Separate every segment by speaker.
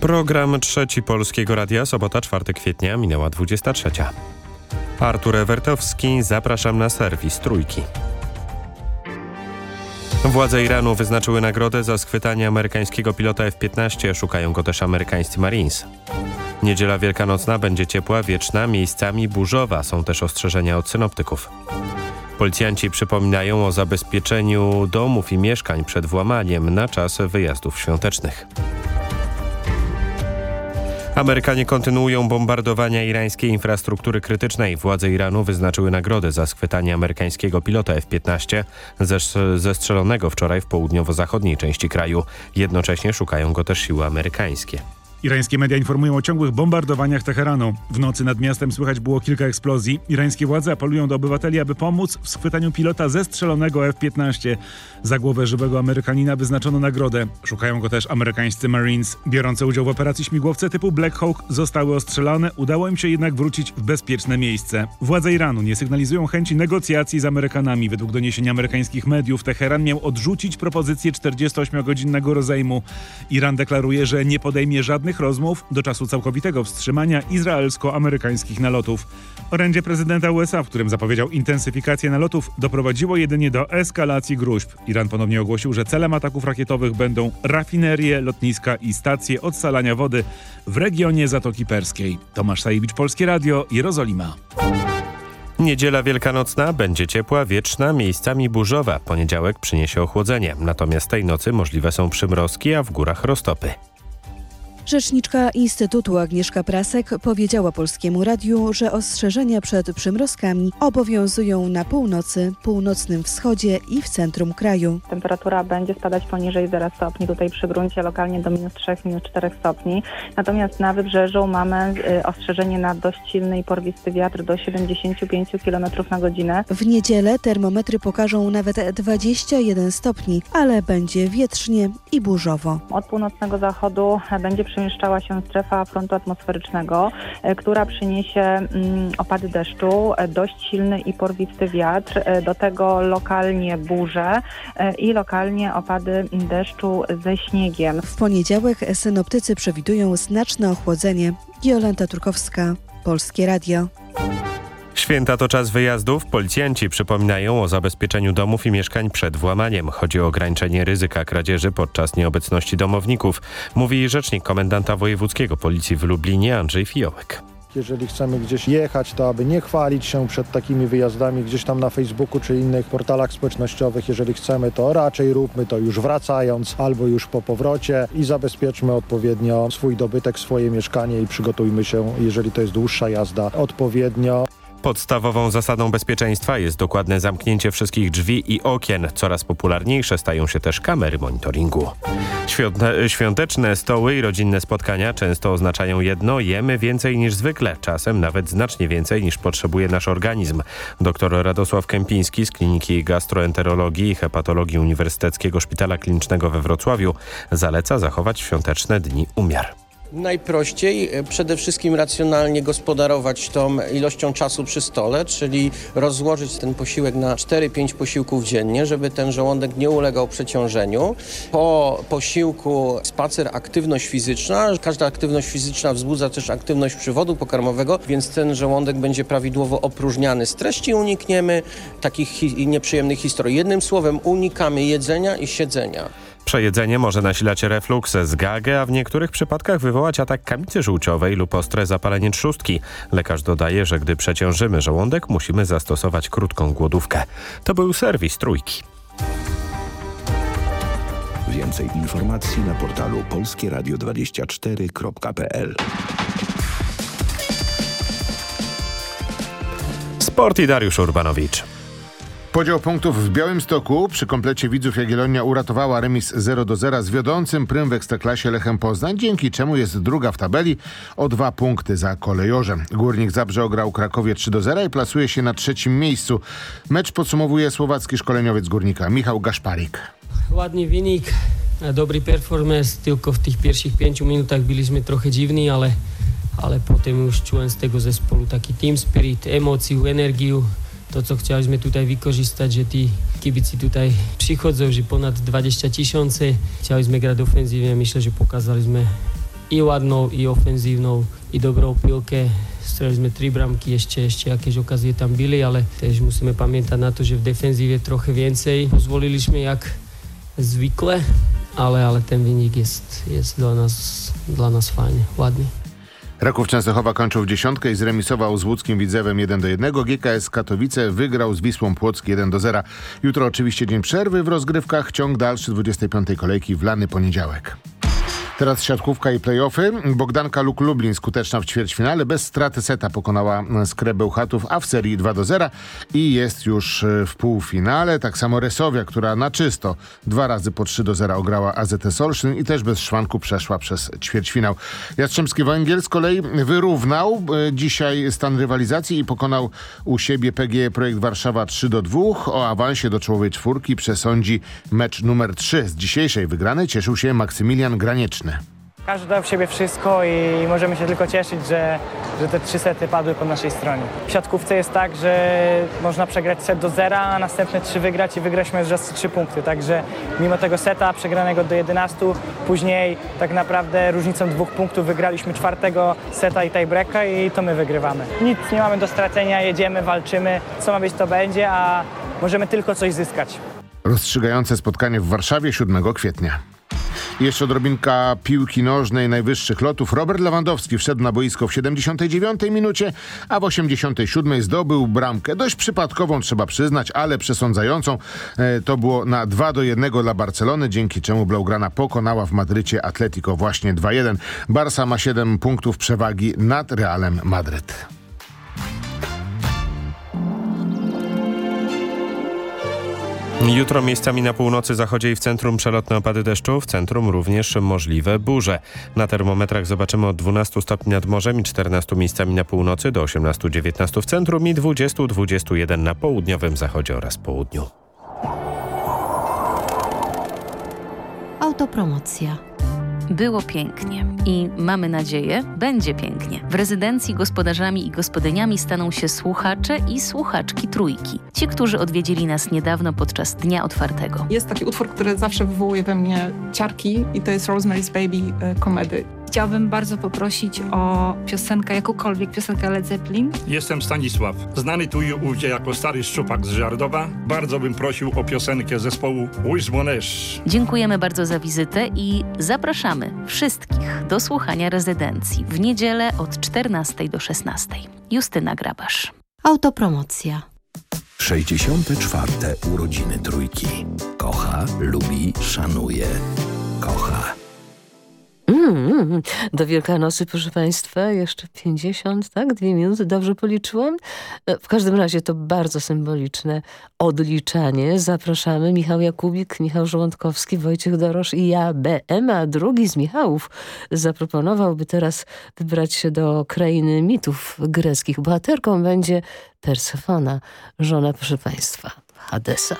Speaker 1: Program Trzeci Polskiego Radia, sobota 4 kwietnia, minęła 23. Artur Ewertowski, zapraszam na serwis Trójki. Władze Iranu wyznaczyły nagrodę za schwytanie amerykańskiego pilota F-15, szukają go też amerykańscy Marines. Niedziela Wielkanocna będzie ciepła, wieczna, miejscami burzowa, są też ostrzeżenia od synoptyków. Policjanci przypominają o zabezpieczeniu domów i mieszkań przed włamaniem na czas wyjazdów świątecznych. Amerykanie kontynuują bombardowania irańskiej infrastruktury krytycznej. Władze Iranu wyznaczyły nagrodę za schwytanie amerykańskiego pilota F-15 zestrzelonego wczoraj w południowo-zachodniej części kraju. Jednocześnie szukają go też siły amerykańskie.
Speaker 2: Irańskie media informują o ciągłych bombardowaniach Teheranu. W nocy nad miastem słychać było kilka eksplozji. Irańskie władze apelują do obywateli, aby pomóc w schwytaniu pilota zestrzelonego F-15. Za głowę żywego Amerykanina wyznaczono nagrodę. Szukają go też amerykańscy Marines. Biorące udział w operacji śmigłowce typu Black Hawk zostały ostrzelane, udało im się jednak wrócić w bezpieczne miejsce. Władze Iranu nie sygnalizują chęci negocjacji z Amerykanami. Według doniesień amerykańskich mediów Teheran miał odrzucić propozycję 48-godzinnego rozejmu. Iran deklaruje, że nie podejmie żadnych rozmów do czasu całkowitego wstrzymania izraelsko-amerykańskich nalotów. Orędzie prezydenta USA, w którym zapowiedział intensyfikację nalotów, doprowadziło jedynie do eskalacji gruźb. Iran ponownie ogłosił, że celem ataków rakietowych będą rafinerie, lotniska i stacje odsalania wody w regionie Zatoki Perskiej. Tomasz Sajewicz, Polskie Radio, Jerozolima.
Speaker 1: Niedziela wielkanocna będzie ciepła, wieczna, miejscami burzowa. Poniedziałek przyniesie ochłodzenie. Natomiast tej nocy możliwe są przymrozki, a w górach roztopy.
Speaker 3: Rzeczniczka Instytutu Agnieszka Prasek powiedziała Polskiemu Radiu, że ostrzeżenia przed przymrozkami obowiązują na północy, północnym wschodzie i w centrum kraju.
Speaker 4: Temperatura będzie spadać poniżej 0 stopni, tutaj przy gruncie lokalnie do minus 3, minus 4 stopni. Natomiast na wybrzeżu mamy y, ostrzeżenie na dość silny i porwisty wiatr do 75 km na godzinę.
Speaker 3: W niedzielę termometry pokażą nawet 21 stopni, ale będzie wietrznie i burzowo.
Speaker 4: Od północnego zachodu będzie przy przemieszczała się strefa frontu atmosferycznego, e, która przyniesie mm, opady deszczu, e, dość silny i porwisty wiatr, e, do tego lokalnie burze i lokalnie opady deszczu ze śniegiem.
Speaker 3: W poniedziałek synoptycy przewidują znaczne ochłodzenie. Jolanta Turkowska, Polskie Radio.
Speaker 1: Święta to czas wyjazdów. Policjanci przypominają o zabezpieczeniu domów i mieszkań przed włamaniem. Chodzi o ograniczenie ryzyka kradzieży podczas nieobecności domowników, mówi rzecznik komendanta wojewódzkiego policji w Lublinie Andrzej Fiołek.
Speaker 5: Jeżeli chcemy gdzieś jechać, to aby nie chwalić się przed takimi wyjazdami gdzieś tam na Facebooku czy innych portalach społecznościowych. Jeżeli chcemy, to raczej róbmy to już wracając albo już po powrocie i zabezpieczmy odpowiednio swój dobytek, swoje mieszkanie i przygotujmy się, jeżeli to jest dłuższa jazda, odpowiednio.
Speaker 1: Podstawową zasadą bezpieczeństwa jest dokładne zamknięcie wszystkich drzwi i okien. Coraz popularniejsze stają się też kamery monitoringu. Świąteczne stoły i rodzinne spotkania często oznaczają jedno, jemy więcej niż zwykle, czasem nawet znacznie więcej niż potrzebuje nasz organizm. Dr Radosław Kępiński z Kliniki Gastroenterologii i Hepatologii Uniwersyteckiego Szpitala Klinicznego we Wrocławiu zaleca zachować świąteczne dni umiar.
Speaker 6: Najprościej e, przede wszystkim racjonalnie gospodarować tą ilością czasu przy stole, czyli rozłożyć ten posiłek na 4-5 posiłków dziennie, żeby ten żołądek nie ulegał przeciążeniu. Po posiłku spacer, aktywność fizyczna. Każda aktywność fizyczna wzbudza też aktywność przywodu pokarmowego, więc ten żołądek będzie prawidłowo opróżniany. Z treści unikniemy takich hi nieprzyjemnych historii. Jednym słowem unikamy jedzenia i siedzenia.
Speaker 1: Przejedzenie może nasilać refluks, zgagę, a w niektórych przypadkach wywołać atak kamicy żółciowej lub ostre zapalenie trzustki. Lekarz dodaje, że gdy przeciążymy żołądek, musimy zastosować krótką głodówkę. To był serwis Trójki.
Speaker 7: Więcej informacji na portalu polskieradio24.pl
Speaker 1: Sport i Dariusz Urbanowicz.
Speaker 8: Podział punktów w Białymstoku przy komplecie widzów Jagiellonia uratowała remis 0 do 0 z wiodącym prym w Ekstraklasie Lechem Poznań, dzięki czemu jest druga w tabeli o dwa punkty za kolejorzem. Górnik Zabrze ograł Krakowie 3 do 0 i plasuje się na trzecim miejscu. Mecz podsumowuje słowacki szkoleniowiec Górnika Michał Gaszparik.
Speaker 9: Ładny wynik, dobry performance, tylko w tych pierwszych pięciu minutach byliśmy trochę dziwni, ale, ale potem już czułem z tego zespołu taki team spirit, emocję, energię to, co chcieliśmy tutaj wykorzystać, że ci kibici tutaj przychodzą, że ponad 20 tysięcy. Chcieliśmy grać ofensywnie, myślę, że pokazaliśmy i ładną, i ofenzywną, i dobrą piłkę. Strzeliliśmy trzy bramki, jeszcze, jeszcze jakieś okazje tam były, ale też musimy pamiętać na to, że w defensywie trochę więcej pozwoliliśmy jak zwykle, ale, ale ten wynik jest, jest dla, nas, dla nas fajny, ładny.
Speaker 8: Raków Częstochowa kończył w dziesiątkę i zremisował z łódzkim Widzewem 1 do 1. GKS Katowice wygrał z Wisłą Płock 1 do 0. Jutro oczywiście dzień przerwy w rozgrywkach. Ciąg dalszy 25. kolejki w lany poniedziałek. Teraz siatkówka i playoffy. Bogdanka Luk Lublin skuteczna w ćwierćfinale. Bez straty seta pokonała Skrę Bełchatów, a w serii 2 do 0 i jest już e, w półfinale. Tak samo Resowia, która na czysto dwa razy po 3 do 0 ograła AZT Olsztyn i też bez szwanku przeszła przez ćwierćfinał. Jastrzębski Węgiel z kolei wyrównał e, dzisiaj stan rywalizacji i pokonał u siebie PGE Projekt Warszawa 3 do 2. O awansie do czołowej czwórki przesądzi mecz numer 3. Z dzisiejszej wygranej cieszył się Maksymilian Granieczny.
Speaker 10: Każdy dał w siebie wszystko i możemy się tylko cieszyć, że, że te trzy sety padły po naszej stronie. W siatkówce jest tak, że można przegrać set do zera, a następne trzy wygrać i wygrać mecz za trzy punkty. Także mimo tego seta przegranego do 11, później tak naprawdę różnicą dwóch punktów wygraliśmy czwartego seta i tiebreaka i to my wygrywamy. Nic nie mamy do stracenia, jedziemy, walczymy, co ma być to będzie, a możemy tylko coś zyskać.
Speaker 8: Rozstrzygające spotkanie w Warszawie 7 kwietnia. Jeszcze odrobinka piłki nożnej najwyższych lotów. Robert Lewandowski wszedł na boisko w 79 minucie, a w 87 zdobył bramkę. Dość przypadkową trzeba przyznać, ale przesądzającą. E, to było na 2 do 1 dla Barcelony, dzięki czemu Blaugrana pokonała w Madrycie Atletico właśnie 2-1. Barca ma 7 punktów przewagi nad Realem Madryt.
Speaker 1: Jutro miejscami na północy, zachodzie i w centrum przelotne opady deszczu, w centrum również możliwe burze. Na termometrach zobaczymy od 12 stopni nad morzem i 14 miejscami na północy do 18-19 w centrum i 20-21 na południowym zachodzie oraz południu.
Speaker 11: Autopromocja. Było pięknie i mamy nadzieję, będzie pięknie. W rezydencji gospodarzami i gospodyniami staną się słuchacze i słuchaczki trójki. Ci, którzy odwiedzili nas niedawno podczas Dnia Otwartego.
Speaker 12: Jest taki utwór, który zawsze wywołuje we mnie ciarki i to jest Rosemary's Baby e, komedy.
Speaker 13: Chciałabym bardzo poprosić o piosenkę, jakąkolwiek piosenkę Led Zeppelin.
Speaker 14: Jestem Stanisław, znany tu i ówdzie jako stary szczupak z Żardowa. Bardzo bym prosił o piosenkę zespołu Wismonesz.
Speaker 11: Dziękujemy bardzo za wizytę i zapraszamy wszystkich do słuchania rezydencji w niedzielę od 14 do 16. Justyna Grabasz.
Speaker 15: Autopromocja.
Speaker 7: 64. urodziny trójki. Kocha, lubi, szanuje. Kocha.
Speaker 15: Mm, do Wielkanocy, proszę Państwa, jeszcze 50, tak? Dwie minuty, dobrze policzyłam? E, w każdym razie to bardzo symboliczne odliczanie. Zapraszamy Michał Jakubik, Michał Żołądkowski, Wojciech Dorosz i ja, BM, a drugi z Michałów zaproponowałby teraz wybrać się do krainy mitów greckich. Bohaterką będzie Persefona, żona, proszę Państwa, Hadesa.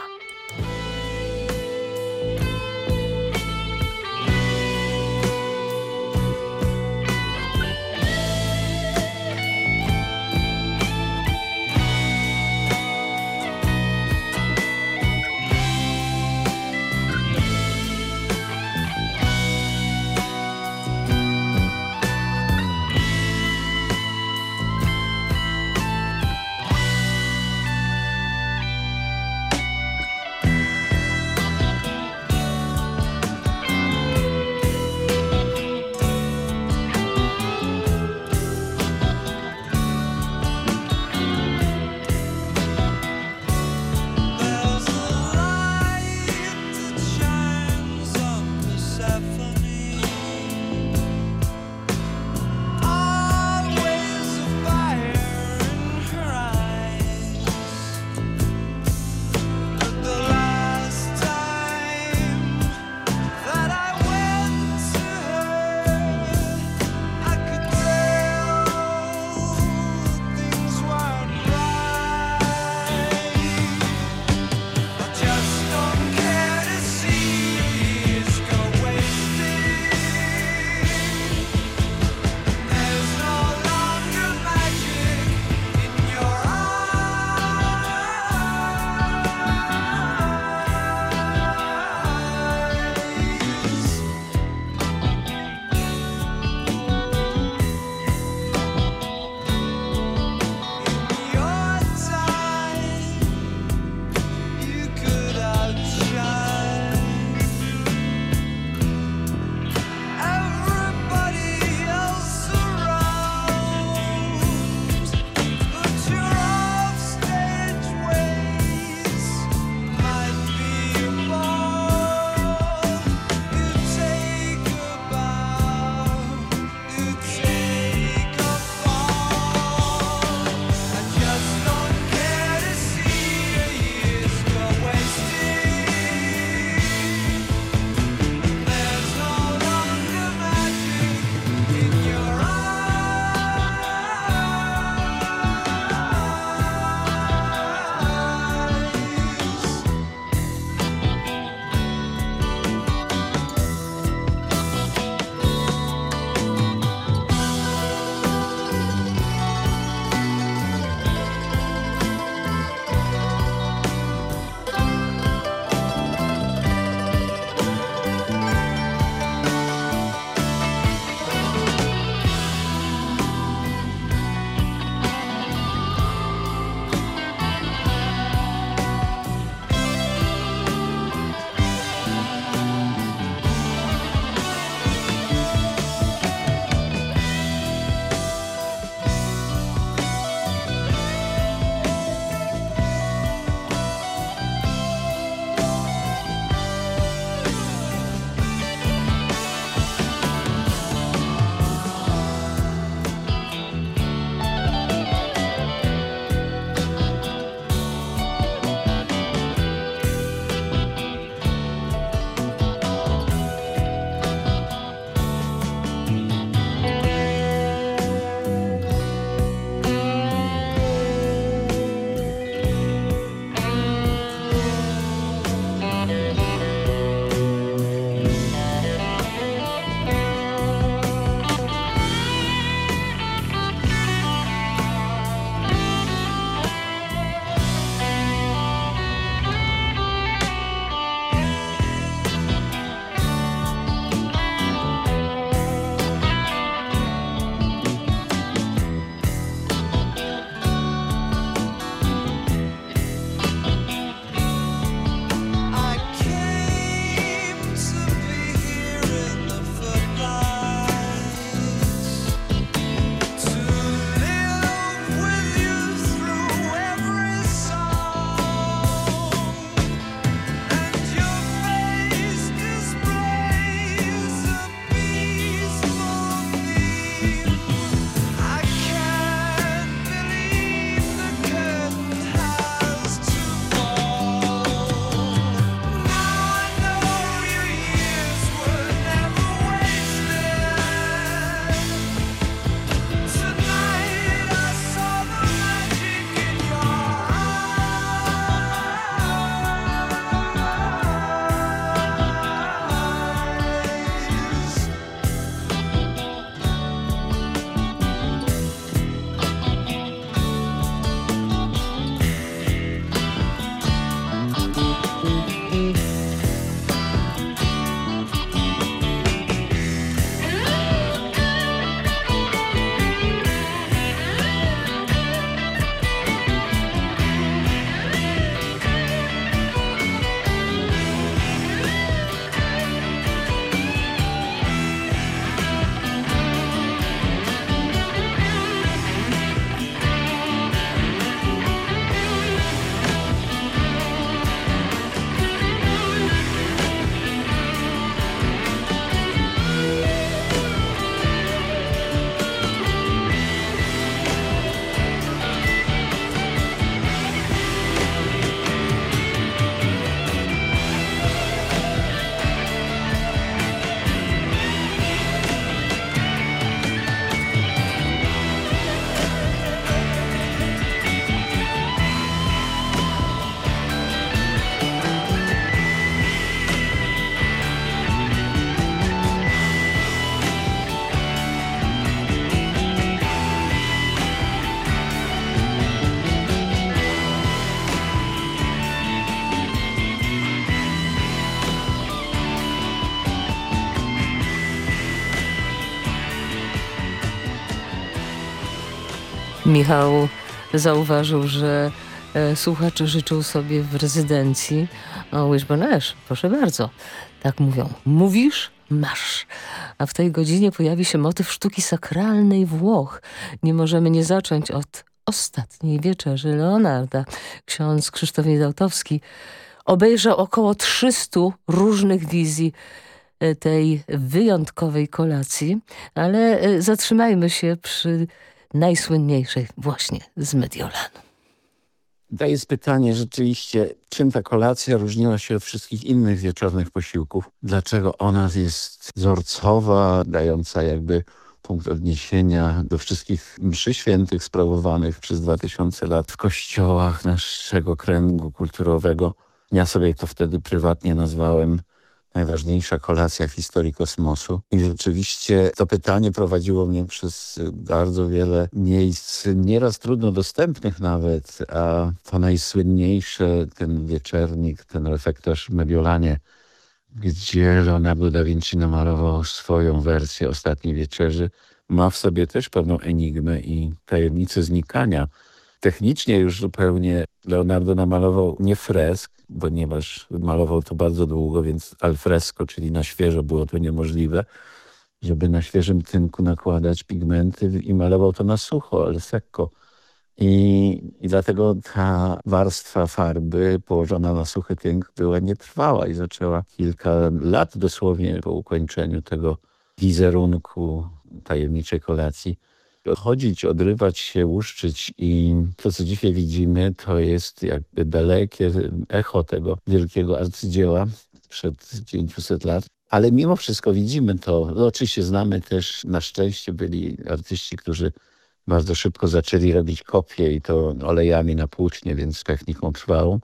Speaker 15: Michał zauważył, że e, słuchacze życzą sobie w rezydencji o Wishbone Ash. Proszę bardzo. Tak mówią. Mówisz? Masz. A w tej godzinie pojawi się motyw sztuki sakralnej Włoch. Nie możemy nie zacząć od ostatniej wieczerzy Leonarda. Ksiądz Krzysztof Niedałtowski obejrzał około 300 różnych wizji e, tej wyjątkowej kolacji, ale e, zatrzymajmy się przy najsłynniejszej właśnie z Mediolanu.
Speaker 16: To jest pytanie rzeczywiście, czym ta kolacja różniła się od wszystkich innych wieczornych posiłków? Dlaczego ona jest wzorcowa, dająca jakby punkt odniesienia do wszystkich mszy świętych sprawowanych przez 2000 lat w kościołach naszego kręgu kulturowego. Ja sobie to wtedy prywatnie nazwałem najważniejsza kolacja w historii kosmosu. I rzeczywiście to pytanie prowadziło mnie przez bardzo wiele miejsc, nieraz trudno dostępnych nawet, a to najsłynniejsze, ten wieczernik, ten reflektorz w Mediolanie, gdzie Leonardo da Vinci namalował swoją wersję Ostatniej Wieczerzy, ma w sobie też pewną enigmę i tajemnicę znikania. Technicznie już zupełnie Leonardo namalował nie fresk, ponieważ malował to bardzo długo, więc al fresco, czyli na świeżo było to niemożliwe, żeby na świeżym tynku nakładać pigmenty i malował to na sucho, ale sekko. I, I dlatego ta warstwa farby położona na suchy tynk była nietrwała i zaczęła kilka lat dosłownie po ukończeniu tego wizerunku tajemniczej kolacji chodzić, odrywać się, łuszczyć i to, co dzisiaj widzimy, to jest jakby dalekie echo tego wielkiego arcydzieła przed 900 lat. Ale mimo wszystko widzimy to. No, oczywiście znamy też, na szczęście byli artyści, którzy bardzo szybko zaczęli robić kopie i to olejami na płótnie, więc techniką trwałą.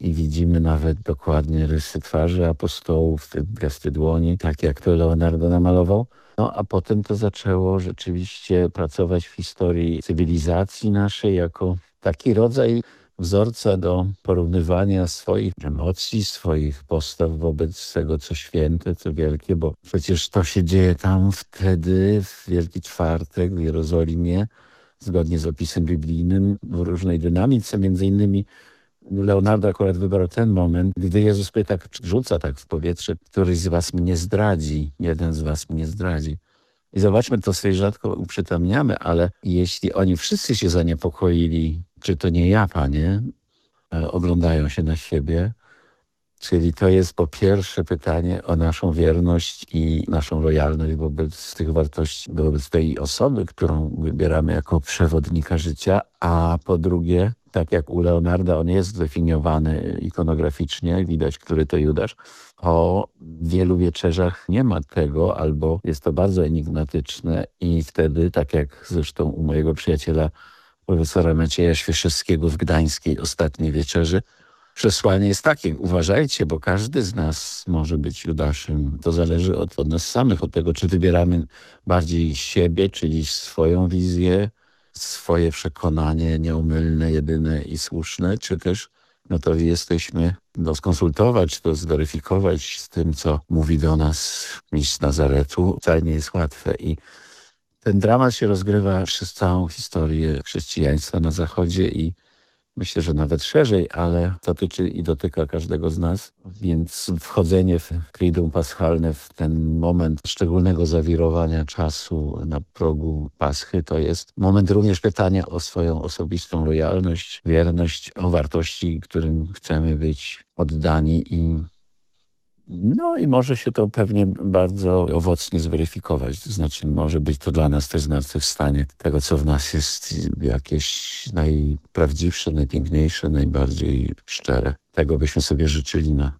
Speaker 16: I widzimy nawet dokładnie rysy twarzy apostołów, gesty dłoni, tak jak to Leonardo namalował. No a potem to zaczęło rzeczywiście pracować w historii cywilizacji naszej jako taki rodzaj wzorca do porównywania swoich emocji, swoich postaw wobec tego, co święte, co wielkie, bo przecież to się dzieje tam wtedy, w Wielki Czwartek w Jerozolimie, zgodnie z opisem biblijnym, w różnej dynamice, między innymi Leonardo akurat wybrał ten moment, gdy Jezus pyta, rzuca tak w powietrze, któryś z was mnie zdradzi, jeden z was mnie zdradzi. I zobaczmy, to sobie rzadko uprzytamniamy, ale jeśli oni wszyscy się zaniepokoili, czy to nie ja, panie, e, oglądają się na siebie, czyli to jest po pierwsze pytanie o naszą wierność i naszą lojalność wobec tych wartości, wobec tej osoby, którą wybieramy jako przewodnika życia, a po drugie tak jak u Leonarda on jest zdefiniowany ikonograficznie, widać, który to Judasz. O wielu wieczerzach nie ma tego, albo jest to bardzo enigmatyczne i wtedy, tak jak zresztą u mojego przyjaciela profesora Macieja Świeszewskiego w Gdańskiej ostatniej wieczerzy, przesłanie jest takie, uważajcie, bo każdy z nas może być Judaszem. To zależy od, od nas samych, od tego, czy wybieramy bardziej siebie, czyli swoją wizję, swoje przekonanie nieumylne, jedyne i słuszne, czy też gotowi jesteśmy no, skonsultować, to zweryfikować z tym, co mówi do nas mistrz Nazaretu. Wcale nie jest łatwe i ten dramat się rozgrywa przez całą historię chrześcijaństwa na Zachodzie i myślę, że nawet szerzej, ale dotyczy i dotyka każdego z nas. Więc wchodzenie w Triduum Paschalne, w ten moment szczególnego zawirowania czasu na progu Paschy, to jest moment również pytania o swoją osobistą lojalność, wierność, o wartości, którym chcemy być oddani i no i może się to pewnie bardzo owocnie zweryfikować. To znaczy może być to dla nas też zmartwychwstanie tego, co w nas jest jakieś najprawdziwsze, najpiękniejsze, najbardziej szczere. Tego byśmy sobie życzyli na,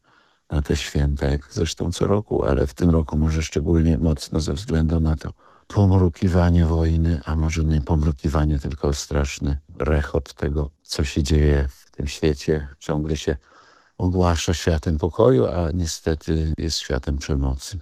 Speaker 16: na te święta, jak zresztą co roku, ale w tym roku może szczególnie mocno ze względu na to pomrukiwanie wojny, a może nie pomrukiwanie, tylko straszny rechot tego, co się dzieje w tym świecie. Ciągle się ogłasza światem pokoju, a niestety jest światem przemocy.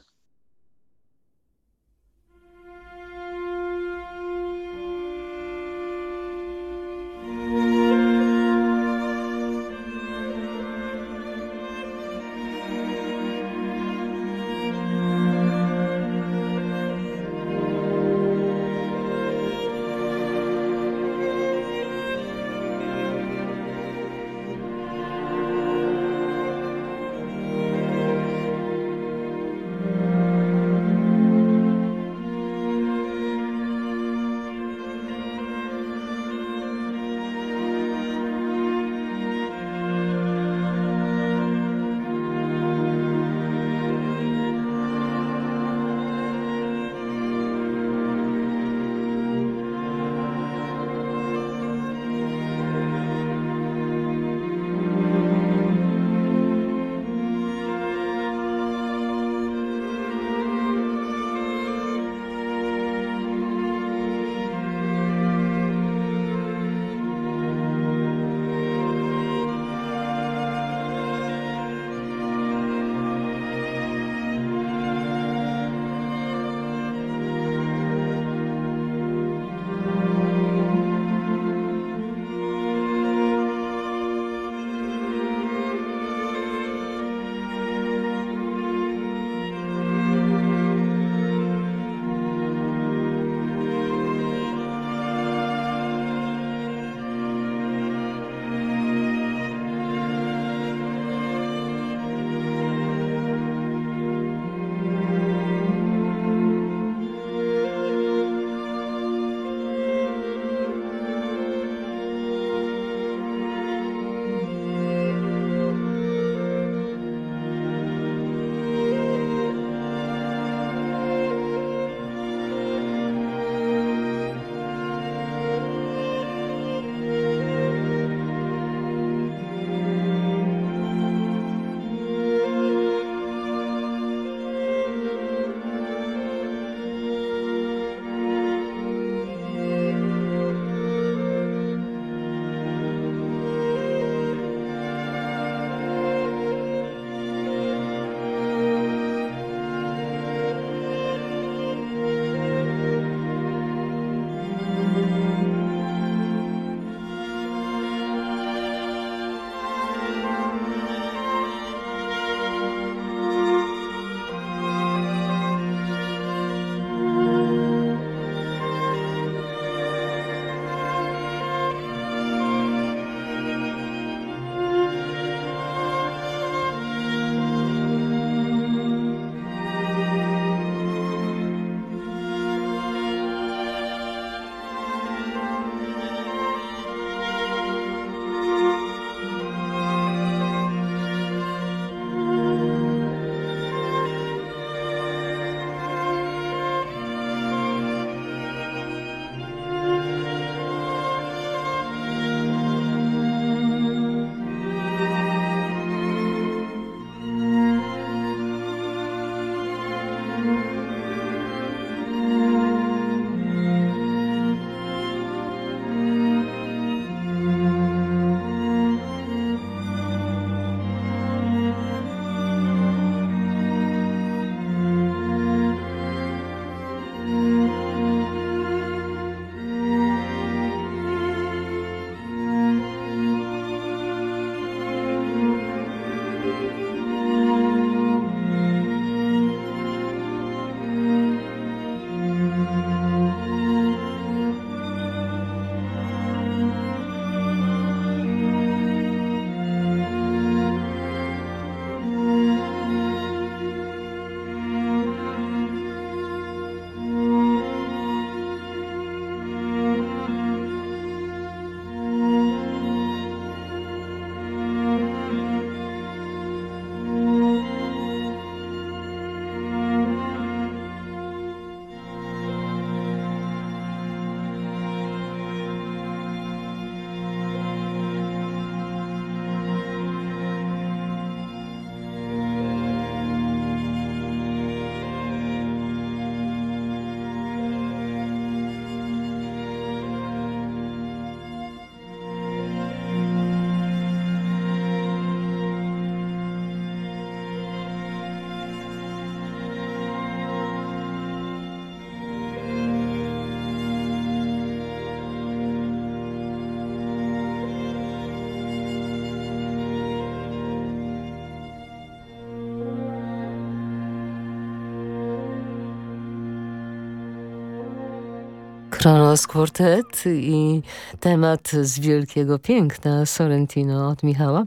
Speaker 15: Kronos Quartet i temat z wielkiego piękna Sorrentino od Michała.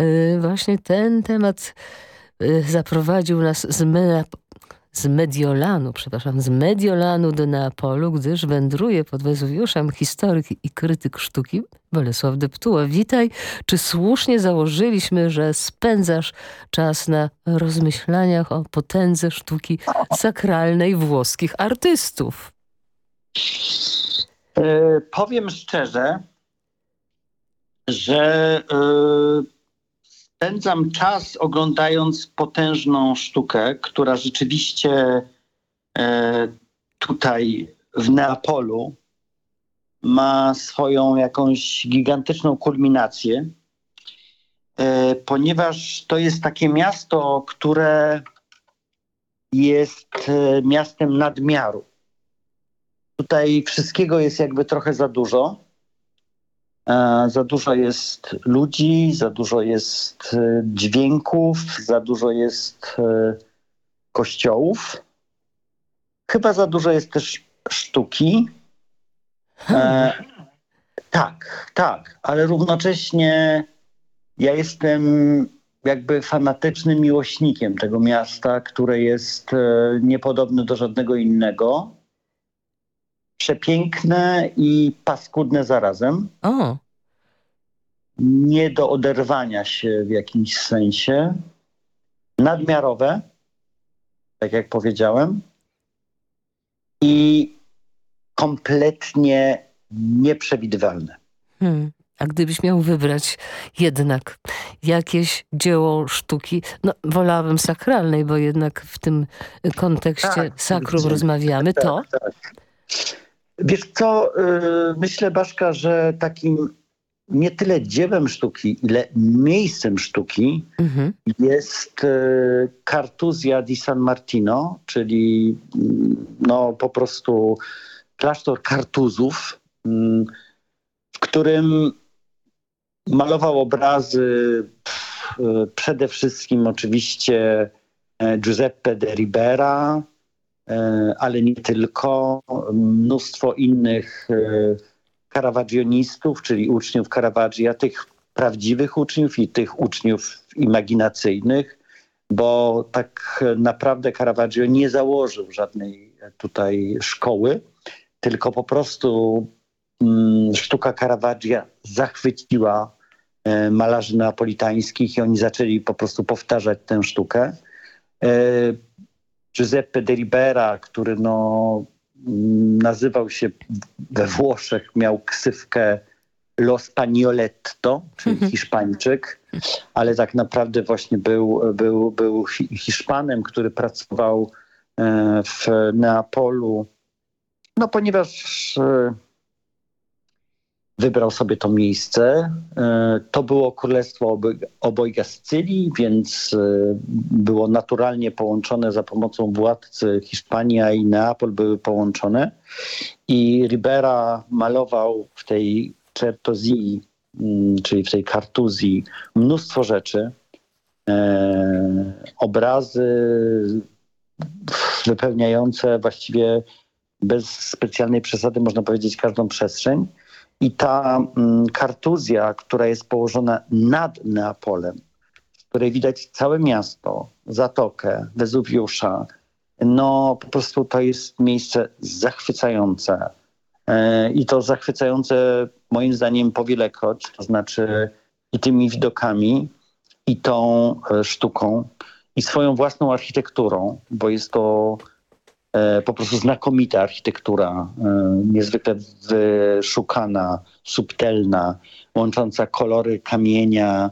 Speaker 15: Y, właśnie ten temat y, zaprowadził nas z, Me z Mediolanu, przepraszam, z Mediolanu do Neapolu, gdyż wędruje pod Wezuwiuszem historyk i krytyk sztuki Bolesław Deptuła. Witaj. Czy słusznie założyliśmy, że spędzasz czas na rozmyślaniach o potędze sztuki sakralnej włoskich artystów?
Speaker 17: E, powiem szczerze, że e, spędzam czas oglądając potężną sztukę, która rzeczywiście e, tutaj w Neapolu ma swoją jakąś gigantyczną kulminację, ponieważ to jest takie miasto, które jest miastem nadmiaru. Tutaj wszystkiego jest jakby trochę za dużo. E, za dużo jest ludzi, za dużo jest e, dźwięków, za dużo jest e, kościołów. Chyba za dużo jest też sztuki. E, tak, tak, ale równocześnie ja jestem jakby fanatycznym miłośnikiem tego miasta, które jest niepodobne do żadnego innego przepiękne i paskudne zarazem.
Speaker 15: O.
Speaker 17: Nie do oderwania się w jakimś sensie. Nadmiarowe, tak jak powiedziałem. I kompletnie nieprzewidywalne.
Speaker 15: Hmm. A gdybyś miał wybrać jednak jakieś dzieło sztuki, no wolałabym sakralnej, bo jednak w tym kontekście tak, sakrum rozmawiamy,
Speaker 17: tak,
Speaker 15: to...
Speaker 17: Tak. Wiesz co, y, myślę Baszka, że takim nie tyle dziełem sztuki, ile miejscem sztuki mhm. jest y, di San Martino, czyli mm, no po prostu klasztor Kartuzów, mm, w którym malował obrazy y, przede wszystkim oczywiście e, Giuseppe de Ribera, ale nie tylko. Mnóstwo innych karawagionistów, e, czyli uczniów Caravaggia, tych prawdziwych uczniów i tych uczniów imaginacyjnych, bo tak naprawdę Caravaggio nie założył żadnej tutaj szkoły, tylko po prostu mm, sztuka Caravaggia zachwyciła e, malarzy neapolitańskich i oni zaczęli po prostu powtarzać tę sztukę. Giuseppe de Ribera, który no, nazywał się we Włoszech, miał ksywkę Lo Spagnoletto, czyli mhm. Hiszpańczyk, ale tak naprawdę właśnie był, był, był Hiszpanem, który pracował e, w Neapolu. No ponieważ e, wybrał sobie to miejsce. E, to było Królestwo Obojga Sycylii, więc e, było naturalnie połączone za pomocą władcy Hiszpania i Neapol były połączone. I Ribera malował w tej Certozii, mm, czyli w tej Kartuzji, mnóstwo rzeczy. E, obrazy wypełniające właściwie bez specjalnej przesady, można powiedzieć, każdą przestrzeń. I ta mm, kartuzja, która jest położona nad Neapolem, w której widać całe miasto, zatokę, Wezuwiusza, no po prostu to jest miejsce zachwycające. E, I to zachwycające moim zdaniem powielekroć, to znaczy i tymi widokami, i tą e, sztuką, i swoją własną architekturą, bo jest to po prostu znakomita architektura, e, niezwykle wyszukana, subtelna, łącząca kolory kamienia.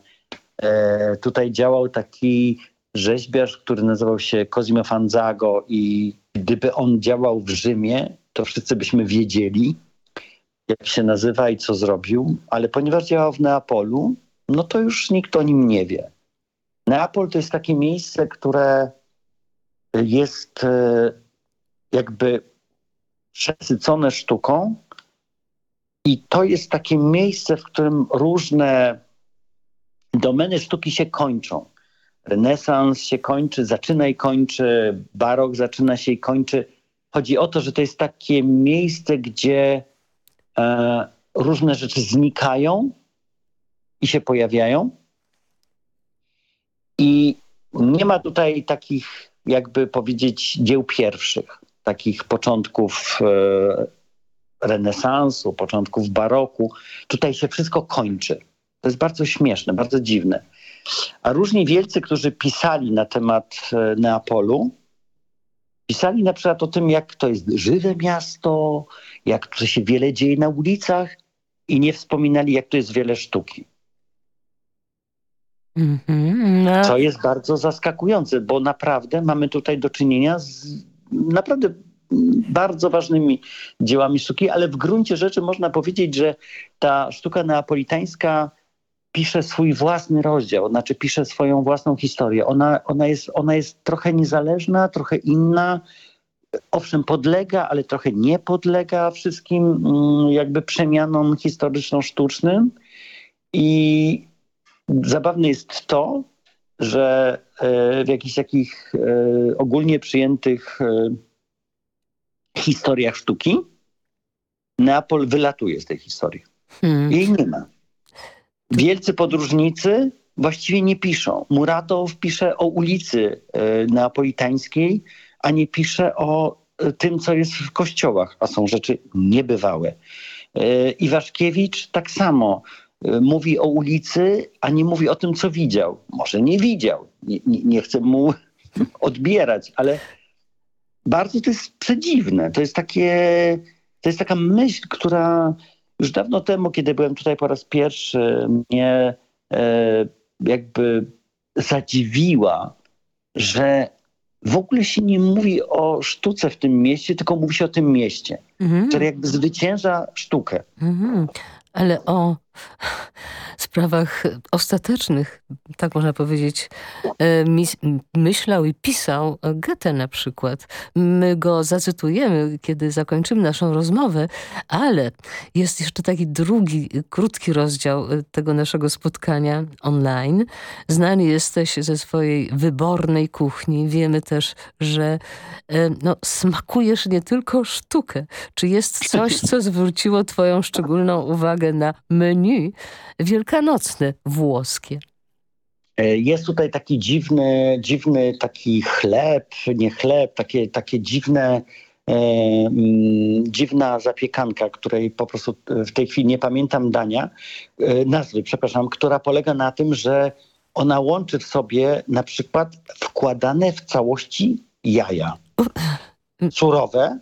Speaker 17: E, tutaj działał taki rzeźbiarz, który nazywał się Cosimo Fanzago i gdyby on działał w Rzymie, to wszyscy byśmy wiedzieli, jak się nazywa i co zrobił, ale ponieważ działał w Neapolu, no to już nikt o nim nie wie. Neapol to jest takie miejsce, które jest jakby przesycone sztuką i to jest takie miejsce, w którym różne domeny sztuki się kończą. Renesans się kończy, zaczyna i kończy, barok zaczyna się i kończy. Chodzi o to, że to jest takie miejsce, gdzie e, różne rzeczy znikają i się pojawiają. I nie ma tutaj takich, jakby powiedzieć, dzieł pierwszych, takich początków e, renesansu, początków baroku. Tutaj się wszystko kończy. To jest bardzo śmieszne, bardzo dziwne. A różni wielcy, którzy pisali na temat e, Neapolu, pisali na przykład o tym, jak to jest żywe miasto, jak to się wiele dzieje na ulicach i nie wspominali, jak to jest wiele sztuki.
Speaker 15: Mhm, no.
Speaker 17: Co jest bardzo zaskakujące, bo naprawdę mamy tutaj do czynienia z naprawdę bardzo ważnymi dziełami sztuki, ale w gruncie rzeczy można powiedzieć, że ta sztuka neapolitańska pisze swój własny rozdział, znaczy pisze swoją własną historię. Ona, ona, jest, ona jest trochę niezależna, trochę inna. Owszem, podlega, ale trochę nie podlega wszystkim mm, jakby przemianom historyczno-sztucznym. I zabawne jest to, że e, w jakichś takich e, ogólnie przyjętych e, historiach sztuki Neapol wylatuje z tej historii.
Speaker 15: Hmm.
Speaker 17: Jej nie ma. Wielcy podróżnicy właściwie nie piszą. Muratow pisze o ulicy neapolitańskiej, a nie pisze o tym, co jest w kościołach, a są rzeczy niebywałe. Iwaszkiewicz tak samo mówi o ulicy, a nie mówi o tym, co widział. Może nie widział, nie, nie, nie chcę mu odbierać, ale bardzo to jest przedziwne. To jest takie, to jest taka myśl, która już dawno temu, kiedy byłem tutaj po raz pierwszy, mnie e, jakby zadziwiła, że w ogóle się nie mówi o sztuce w tym mieście, tylko mówi się o tym mieście.
Speaker 15: Mhm.
Speaker 17: Czyli jakby zwycięża sztukę.
Speaker 15: Mhm. Ale o sprawach ostatecznych, tak można powiedzieć, e, myślał i pisał Goethe na przykład. My go zacytujemy, kiedy zakończymy naszą rozmowę, ale jest jeszcze taki drugi, krótki rozdział e, tego naszego spotkania online. Znany jesteś ze swojej wybornej kuchni. Wiemy też, że e, no, smakujesz nie tylko sztukę. Czy jest coś, co zwróciło twoją szczególną uwagę na menu wielkanocne włoskie?
Speaker 17: E, Jest tutaj taki dziwny, dziwny taki chleb, nie chleb, takie, takie dziwne, e, mm, dziwna zapiekanka, której po prostu w tej chwili nie pamiętam dania, e, nazwy, przepraszam, która polega na tym, że ona łączy w sobie na przykład wkładane w całości jaja surowe,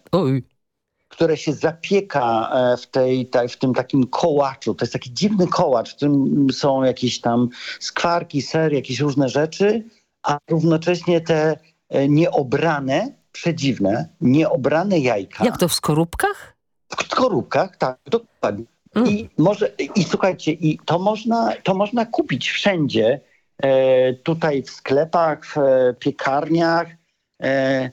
Speaker 17: które się zapieka e, w, tej, w tym takim kołaczu. To jest taki dziwny kołacz, w którym są jakieś tam skwarki, ser, jakieś różne rzeczy, a równocześnie te e, nieobrane, przedziwne, nieobrane jajka.
Speaker 15: Jak to w skorupkach?
Speaker 17: W skorupkach, tak, dokładnie. I, może, I słuchajcie, i to można, to można kupić wszędzie, e, tutaj w sklepach, w piekarniach. E,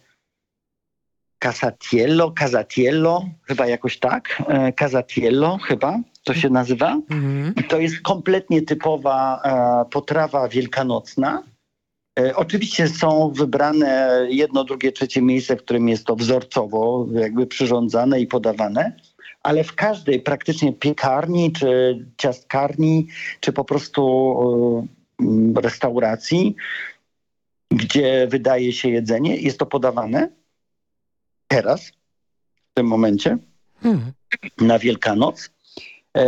Speaker 17: Casatiello, Casatiello, chyba jakoś tak. E, Casatiello chyba to się nazywa. I to jest kompletnie typowa e, potrawa wielkanocna. E, Oczywiście są wybrane jedno, drugie, trzecie miejsce, w którym jest to wzorcowo jakby przyrządzane i podawane, ale w każdej praktycznie piekarni, czy ciastkarni, czy po prostu e, restauracji, gdzie wydaje się jedzenie, jest to podawane teraz, w tym momencie,
Speaker 15: Hmm.
Speaker 17: na Wielkanoc. E,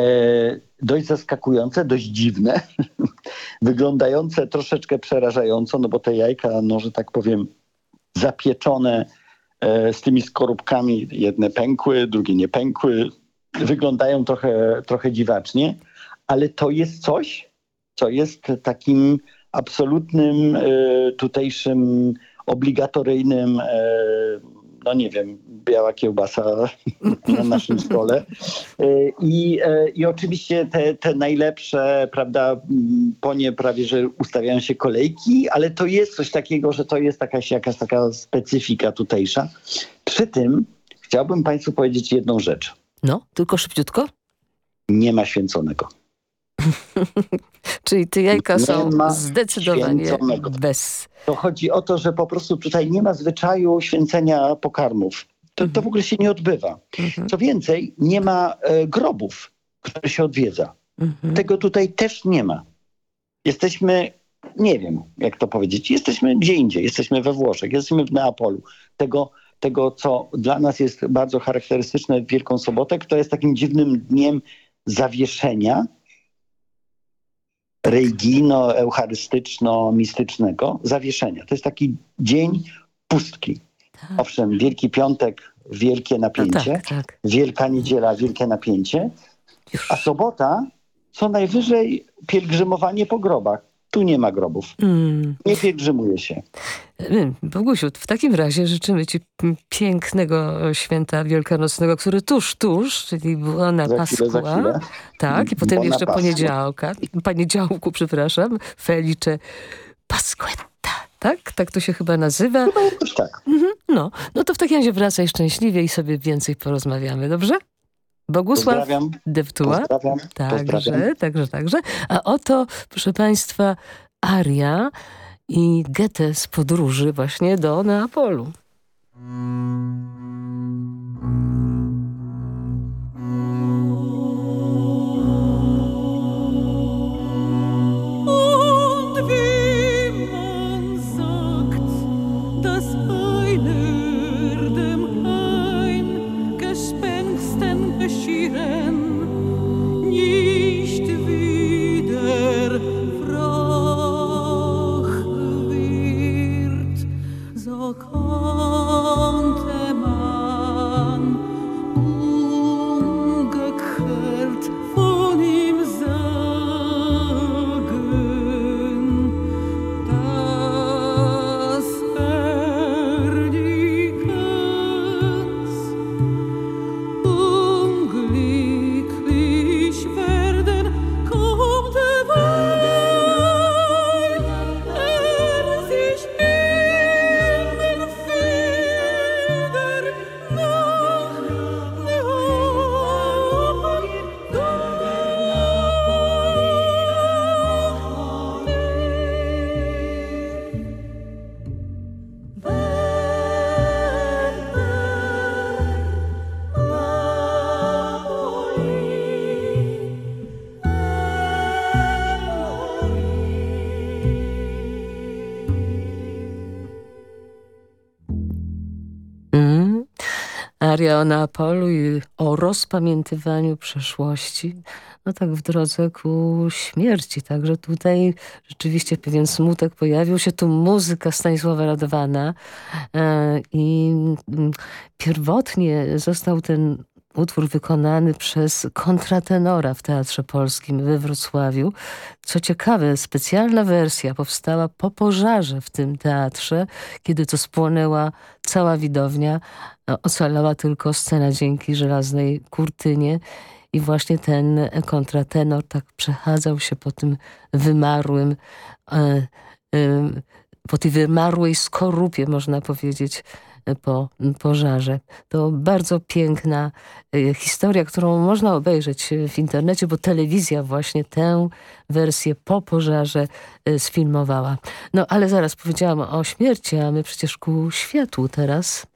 Speaker 17: dość zaskakujące, dość dziwne, wyglądające troszeczkę przerażająco, no bo te jajka, no że tak powiem, zapieczone e, z tymi skorupkami, jedne pękły, drugie nie pękły, wyglądają trochę, trochę dziwacznie, ale to jest coś, co jest takim absolutnym e, tutejszym, obligatoryjnym, e, no nie wiem, biała kiełbasa na naszym stole. E, I, e, i oczywiście te, te najlepsze, prawda, po nie prawie, że ustawiają się kolejki, ale to jest coś takiego, że to jest jakaś, jakaś taka specyfika tutejsza. Przy tym chciałbym Państwu powiedzieć jedną rzecz.
Speaker 15: No, tylko szybciutko?
Speaker 17: Nie ma święconego.
Speaker 15: Czyli te jajka są zdecydowanie
Speaker 17: święconego.
Speaker 15: bez.
Speaker 17: To chodzi o to, że po prostu tutaj nie ma zwyczaju święcenia pokarmów. To, to w ogóle się nie odbywa. Co więcej, nie ma e, grobów, które się odwiedza. Tego tutaj też nie ma. Jesteśmy, nie wiem jak to powiedzieć, jesteśmy gdzie indziej. Jesteśmy we Włoszech, jesteśmy w Neapolu. Tego, tego co dla nas jest bardzo charakterystyczne w Wielką Sobotę, to jest takim dziwnym dniem zawieszenia religijno-eucharystyczno-mistycznego zawieszenia. To jest taki dzień pustki. Owszem, Wielki Piątek, wielkie napięcie. Wielka Niedziela, wielkie napięcie. A sobota, co najwyżej pielgrzymowanie po grobach. Tu nie ma grobów.
Speaker 15: Mm.
Speaker 17: Nie pielgrzymuje się.
Speaker 15: Bogusiu, w takim razie życzymy Ci pięknego święta wielkanocnego, który tuż, tuż, czyli była na Pascha. Tak, i potem jeszcze poniedziałka, poniedziałku, przepraszam, Felice Pasquetta. Tak? Tak to się chyba nazywa.
Speaker 17: tak.
Speaker 15: Mhm, no, no to w takim razie wracaj szczęśliwie i sobie więcej porozmawiamy, dobrze? Bogusław
Speaker 17: Pozdrawiam. Pozdrawiam.
Speaker 15: Także,
Speaker 17: Pozdrawiam.
Speaker 15: także, także. A oto, proszę Państwa, Aria i Goethe z podróży właśnie do Neapolu. Aria o Neapolu i o rozpamiętywaniu przeszłości. No tak w drodze ku śmierci. Także tutaj rzeczywiście pewien smutek pojawił się. Tu muzyka Stanisława Radowana e, i mm, pierwotnie został ten utwór wykonany przez kontratenora w Teatrze Polskim we Wrocławiu. Co ciekawe, specjalna wersja powstała po pożarze w tym teatrze, kiedy to spłonęła cała widownia. a Ocalała tylko scena dzięki żelaznej kurtynie. I właśnie ten kontratenor tak przechadzał się po tym wymarłym, e, e, po tej wymarłej skorupie, można powiedzieć, e, po pożarze. To bardzo piękna e, historia, którą można obejrzeć e, w internecie, bo telewizja właśnie tę wersję po pożarze e, sfilmowała. No ale zaraz powiedziałam o śmierci, a my przecież ku światłu teraz.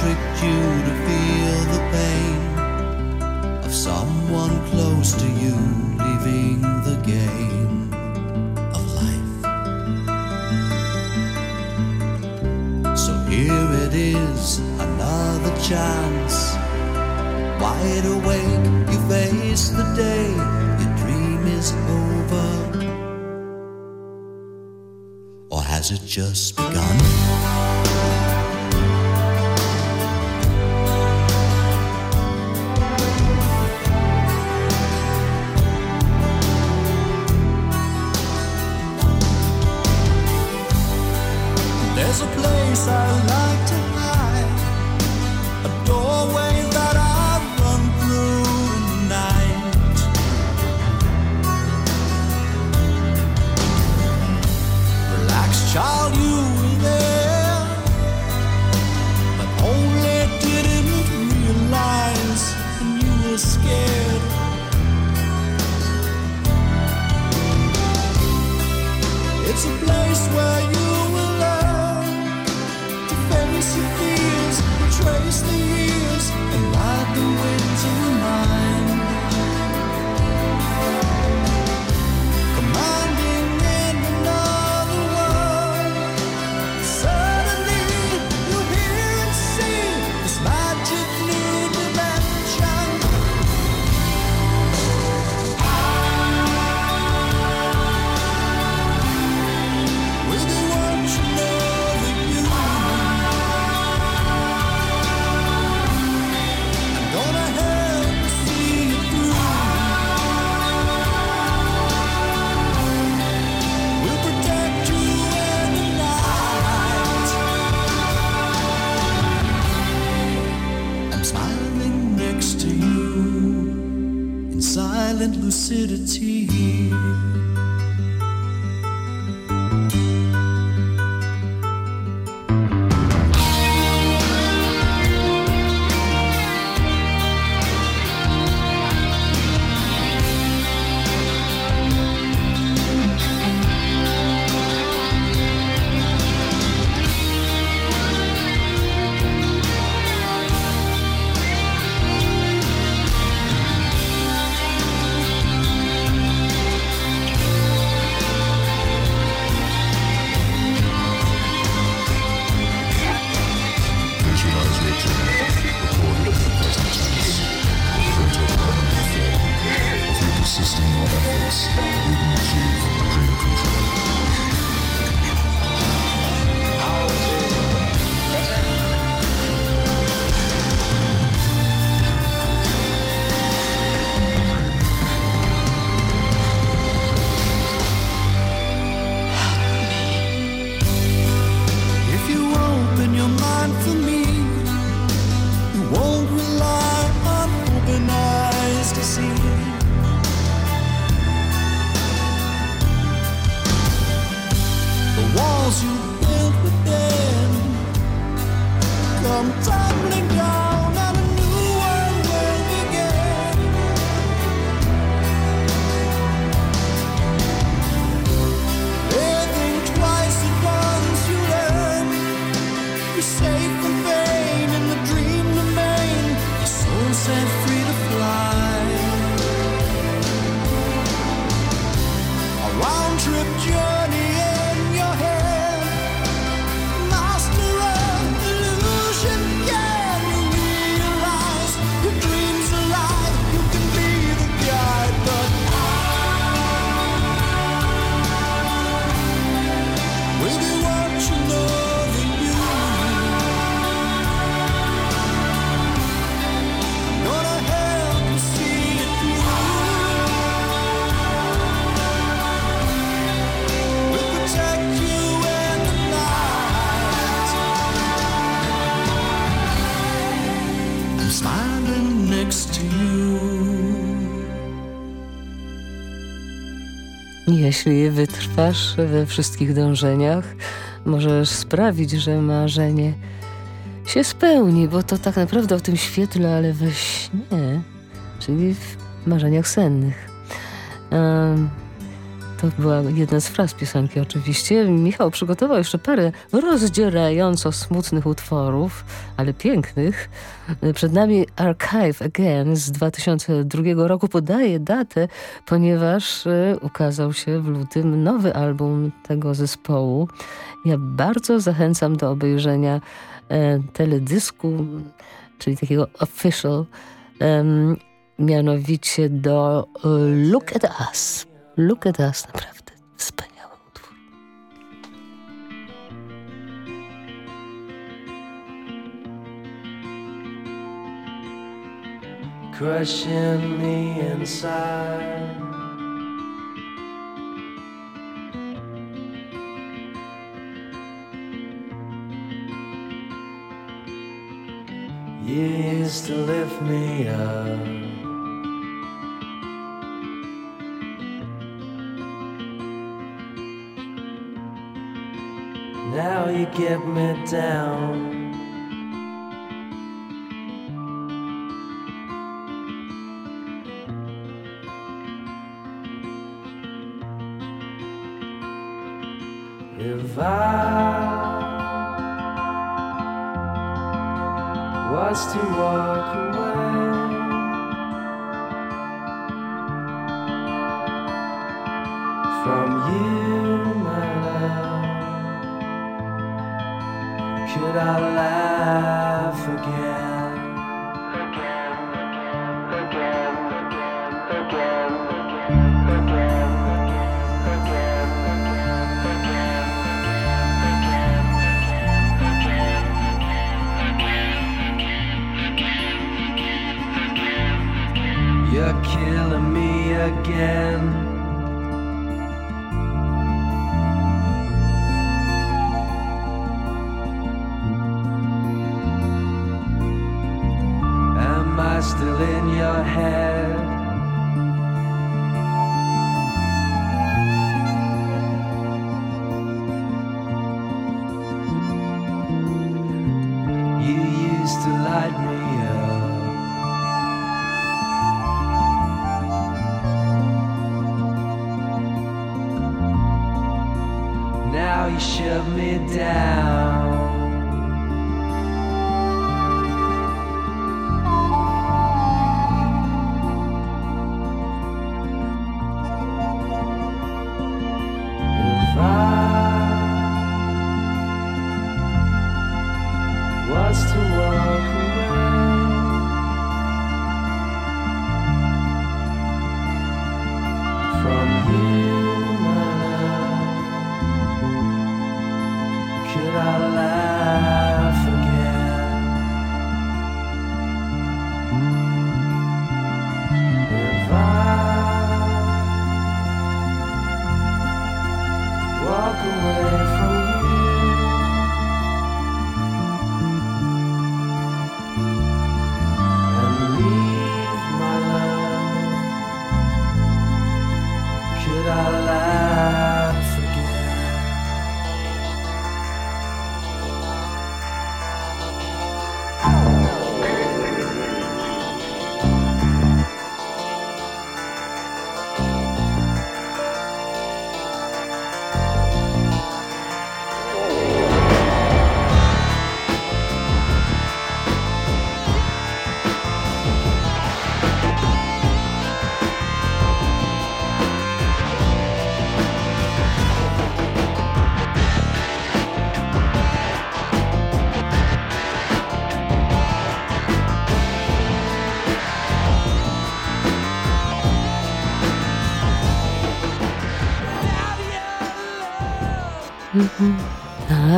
Speaker 18: Tricked you to feel the pain of someone close to you leaving the game of life. So here it is, another chance. Wide awake, you face the day, your dream is over. Or has it just begun? lucidity.
Speaker 15: Jeśli wytrwasz we wszystkich dążeniach, możesz sprawić, że marzenie się spełni, bo to tak naprawdę o tym świetle, ale we śnie, czyli w marzeniach sennych. Um, to była jedna z fraz piosenki oczywiście. Michał przygotował jeszcze parę rozdzierająco smutnych utworów, ale pięknych. Przed nami Archive Again z 2002 roku. podaje datę, ponieważ e, ukazał się w lutym nowy album tego zespołu. Ja bardzo zachęcam do obejrzenia e, teledysku, czyli takiego official, e, mianowicie do e, Look at Us. Look at us, naprawdę. Wspaniały utwór.
Speaker 19: Crushing me inside.
Speaker 18: Used to lift me up. you get me down.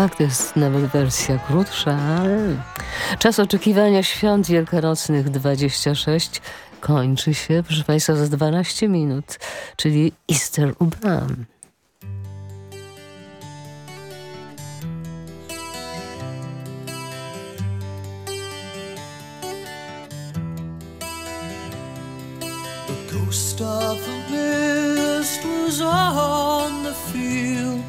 Speaker 15: tak, to jest nawet wersja krótsza, ale czas oczekiwania świąt wielkanocnych 26 kończy się, proszę Państwa, za 12 minut, czyli Easter u.
Speaker 18: The ghost of the was on the field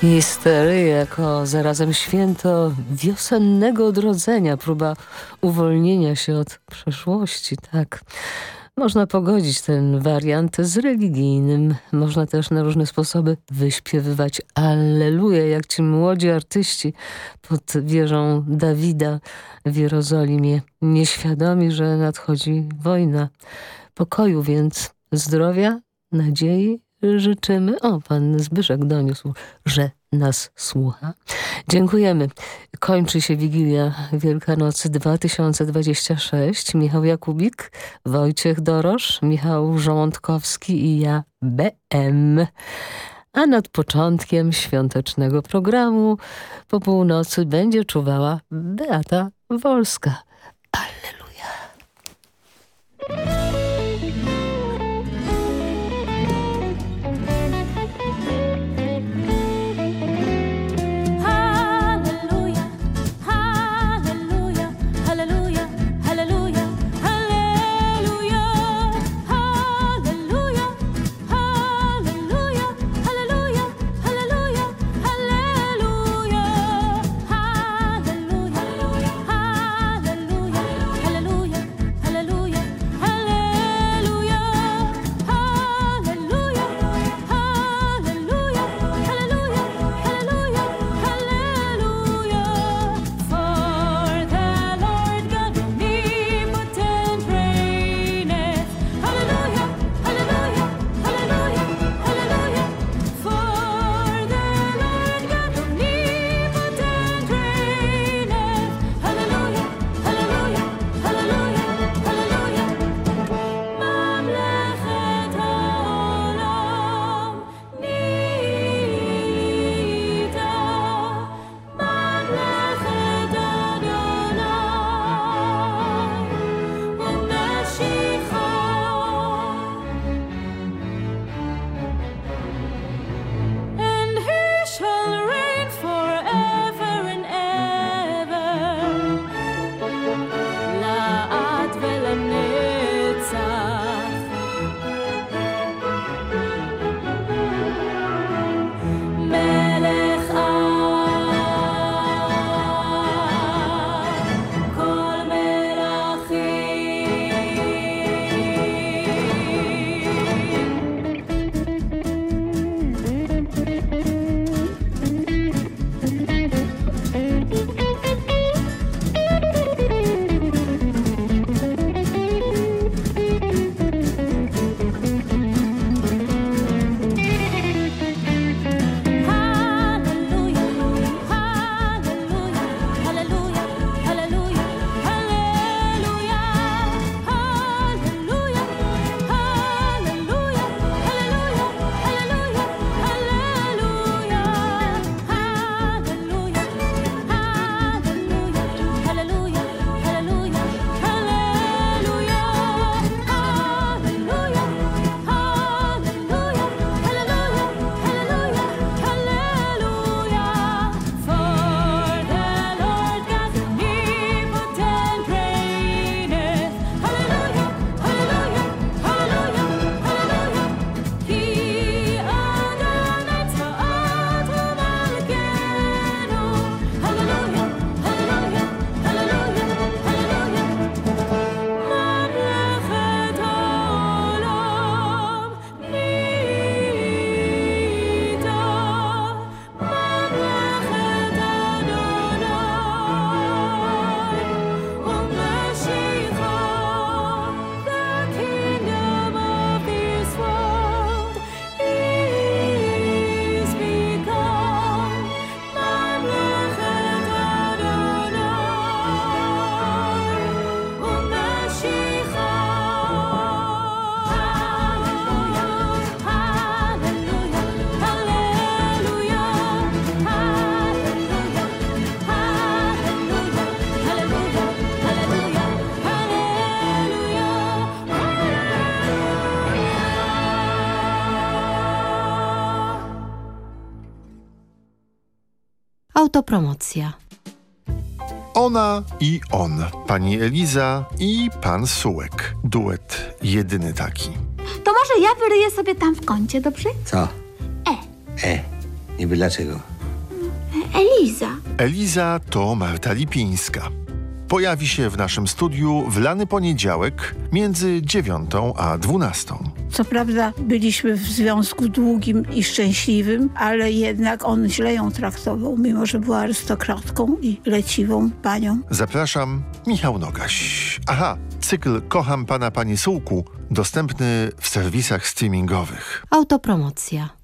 Speaker 20: Histery jako zarazem święto wiosennego odrodzenia, próba uwolnienia się od przeszłości, tak. Można pogodzić ten wariant z religijnym. Można też na różne sposoby wyśpiewywać Alleluja, jak ci młodzi artyści pod wieżą Dawida w Jerozolimie, nieświadomi, że nadchodzi wojna. Pokoju więc, zdrowia, nadziei życzymy. O, pan Zbyszek doniósł, że nas słucha. Dziękujemy. Kończy się Wigilia Wielkanocy 2026. Michał Jakubik, Wojciech Dorosz, Michał Żołądkowski i ja BM. A nad początkiem świątecznego programu po północy będzie czuwała Beata Wolska. Alleluja.
Speaker 21: Autopromocja.
Speaker 22: Ona i on. Pani Eliza i pan Sułek. Duet jedyny taki.
Speaker 23: To może ja wyryję sobie tam w kącie, dobrze?
Speaker 24: Co?
Speaker 23: E.
Speaker 24: E. Niby dlaczego?
Speaker 25: Eliza.
Speaker 22: Eliza to Marta Lipińska. Pojawi się w naszym studiu w lany poniedziałek między 9 a 12.
Speaker 23: Co prawda byliśmy w związku długim i szczęśliwym, ale jednak on źle ją traktował, mimo że była arystokratką i leciwą panią.
Speaker 22: Zapraszam, Michał Nogaś. Aha, cykl Kocham Pana Panie Sułku dostępny w serwisach streamingowych.
Speaker 21: Autopromocja.